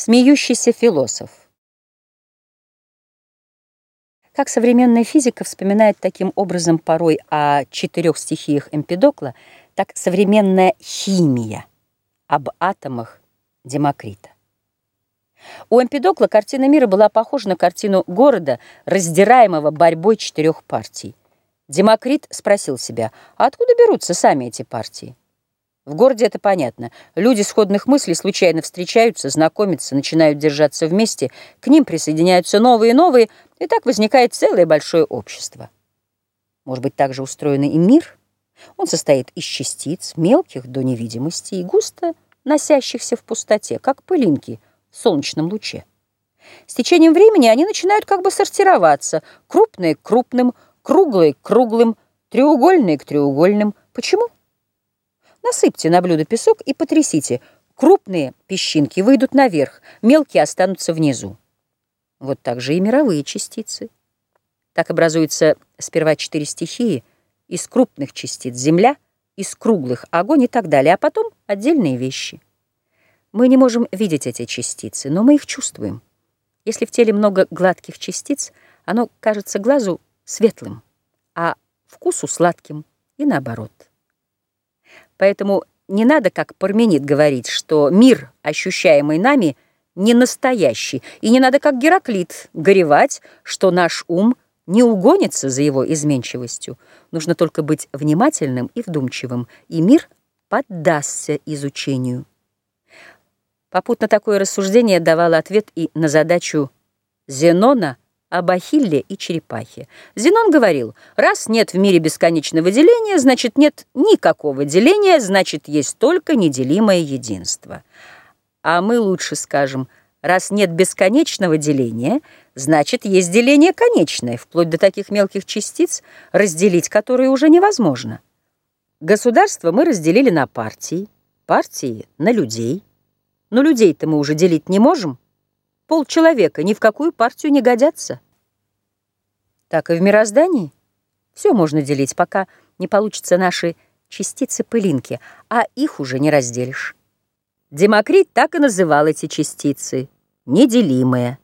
Смеющийся философ. Как современная физика вспоминает таким образом порой о четырех стихиях Эмпидокла, так современная химия об атомах Демокрита. У Эмпидокла картина мира была похожа на картину города, раздираемого борьбой четырех партий. Демокрит спросил себя, а откуда берутся сами эти партии? В городе это понятно. Люди сходных мыслей случайно встречаются, знакомятся, начинают держаться вместе, к ним присоединяются новые и новые, и так возникает целое большое общество. Может быть, так же устроен и мир? Он состоит из частиц, мелких до невидимости и густо носящихся в пустоте, как пылинки в солнечном луче. С течением времени они начинают как бы сортироваться, крупные к крупным, круглые к круглым, треугольные к треугольным. Почему? Насыпьте на блюдо песок и потрясите. Крупные песчинки выйдут наверх, мелкие останутся внизу. Вот так же и мировые частицы. Так образуются сперва четыре стихии, из крупных частиц земля, из круглых огонь и так далее, а потом отдельные вещи. Мы не можем видеть эти частицы, но мы их чувствуем. Если в теле много гладких частиц, оно кажется глазу светлым, а вкусу сладким и наоборот. Поэтому не надо, как Парменид, говорить, что мир, ощущаемый нами, не настоящий, и не надо, как Гераклит, горевать, что наш ум не угонится за его изменчивостью. Нужно только быть внимательным и вдумчивым, и мир поддастся изучению. Попутно такое рассуждение давало ответ и на задачу Зенона – об Ахилле и черепахе. Зенон говорил, раз нет в мире бесконечного деления, значит нет никакого деления, значит есть только неделимое единство. А мы лучше скажем, раз нет бесконечного деления, значит есть деление конечное, вплоть до таких мелких частиц, разделить которые уже невозможно. Государство мы разделили на партии, партии на людей. Но людей-то мы уже делить не можем. Полчеловека ни в какую партию не годятся. Так и в мироздании. Все можно делить, пока не получатся наши частицы-пылинки, а их уже не разделишь. Демокрит так и называл эти частицы — неделимые,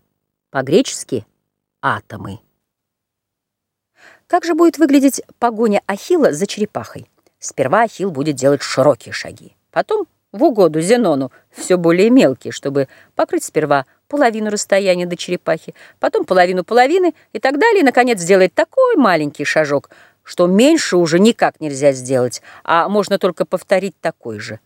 по-гречески — атомы. Как же будет выглядеть погоня Ахилла за черепахой? Сперва Ахилл будет делать широкие шаги, потом в угоду Зенону все более мелкие, чтобы покрыть сперва половину расстояния до черепахи, потом половину половины и так далее, и, наконец, сделать такой маленький шажок, что меньше уже никак нельзя сделать, а можно только повторить такой же.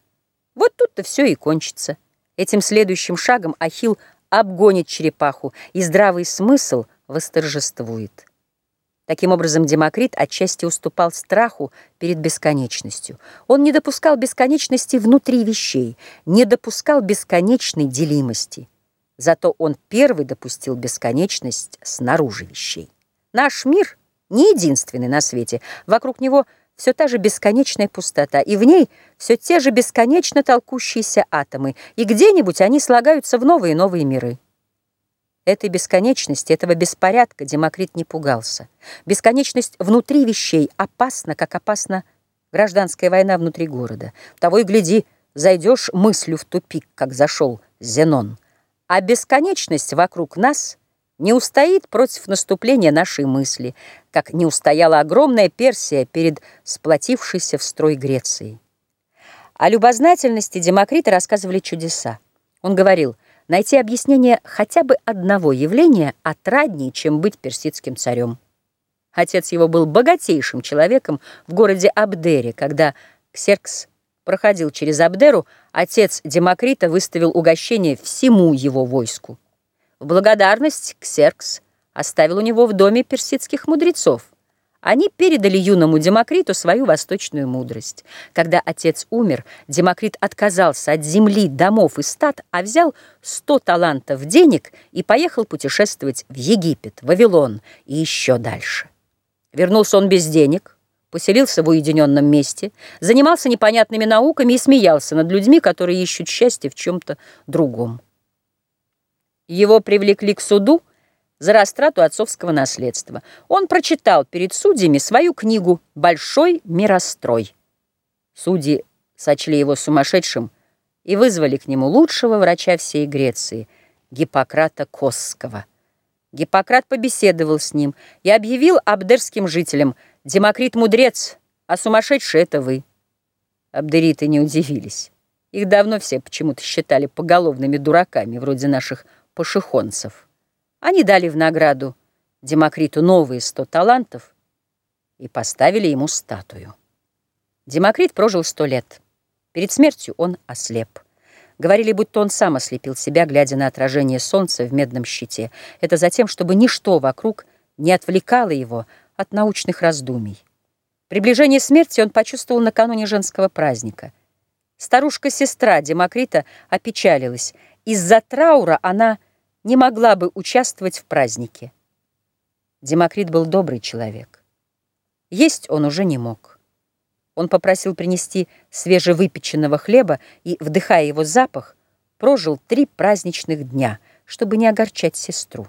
Вот тут-то все и кончится. Этим следующим шагом Ахилл обгонит черепаху, и здравый смысл восторжествует. Таким образом, Демокрит отчасти уступал страху перед бесконечностью. Он не допускал бесконечности внутри вещей, не допускал бесконечной делимости. Зато он первый допустил бесконечность снаружи вещей. Наш мир не единственный на свете. Вокруг него все та же бесконечная пустота, и в ней все те же бесконечно толкущиеся атомы, и где-нибудь они слагаются в новые новые миры. Этой бесконечности, этого беспорядка Демокрит не пугался. Бесконечность внутри вещей опасна, как опасна гражданская война внутри города. Того и гляди, зайдешь мыслью в тупик, как зашел Зенон. А бесконечность вокруг нас не устоит против наступления нашей мысли, как не устояла огромная Персия перед сплотившейся в строй Грецией. О любознательности Демокрита рассказывали чудеса. Он говорил – Найти объяснение хотя бы одного явления отраднее, чем быть персидским царем. Отец его был богатейшим человеком в городе Абдере. Когда Ксеркс проходил через Абдеру, отец Демокрита выставил угощение всему его войску. В благодарность Ксеркс оставил у него в доме персидских мудрецов. Они передали юному Демокриту свою восточную мудрость. Когда отец умер, Демокрит отказался от земли, домов и стад, а взял сто талантов денег и поехал путешествовать в Египет, Вавилон и еще дальше. Вернулся он без денег, поселился в уединенном месте, занимался непонятными науками и смеялся над людьми, которые ищут счастье в чем-то другом. Его привлекли к суду, за растрату отцовского наследства. Он прочитал перед судьями свою книгу «Большой мирострой». Судьи сочли его сумасшедшим и вызвали к нему лучшего врача всей Греции – Гиппократа Косского. Гиппократ побеседовал с ним и объявил абдерским жителям «Демокрит мудрец, а сумасшедший — это вы». Абдериты не удивились. Их давно все почему-то считали поголовными дураками, вроде наших пошехонцев. Они дали в награду Демокриту новые сто талантов и поставили ему статую. Демокрит прожил сто лет. Перед смертью он ослеп. Говорили, будто он сам ослепил себя, глядя на отражение солнца в медном щите. Это затем, чтобы ничто вокруг не отвлекало его от научных раздумий. Приближение смерти он почувствовал накануне женского праздника. Старушка-сестра Демокрита опечалилась. Из-за траура она не могла бы участвовать в празднике. Демокрит был добрый человек. Есть он уже не мог. Он попросил принести свежевыпеченного хлеба и, вдыхая его запах, прожил три праздничных дня, чтобы не огорчать сестру.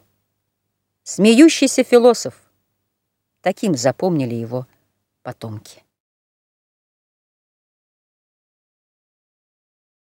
Смеющийся философ. Таким запомнили его потомки.